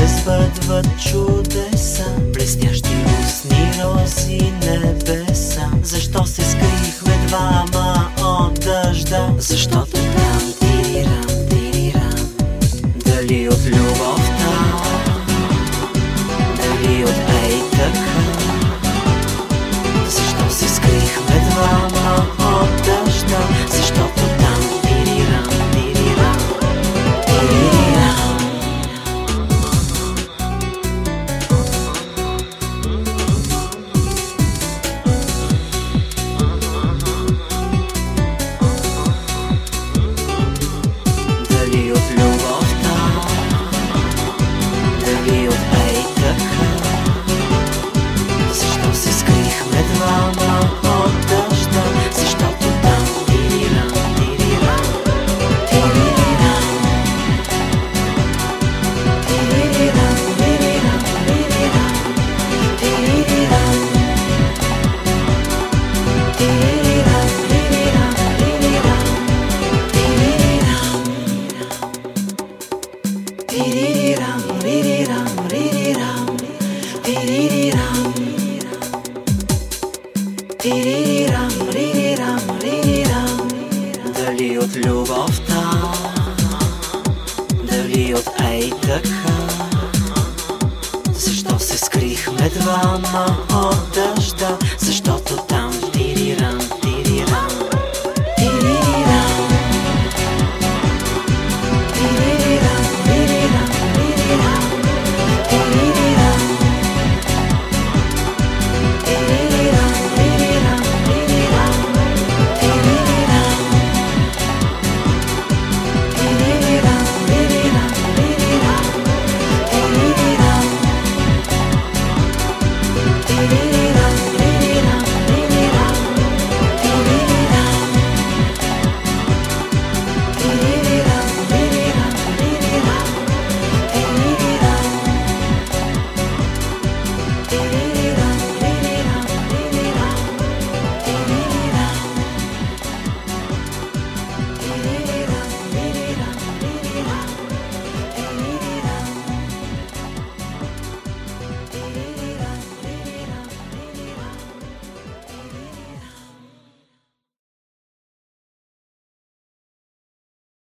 се свъртват чудеса, блестящи устни рози небеса. Защо се скрихме двама от дъжда? Защото от любовта, дали от ей така. Защо се скрихме двама от дъжда, защото там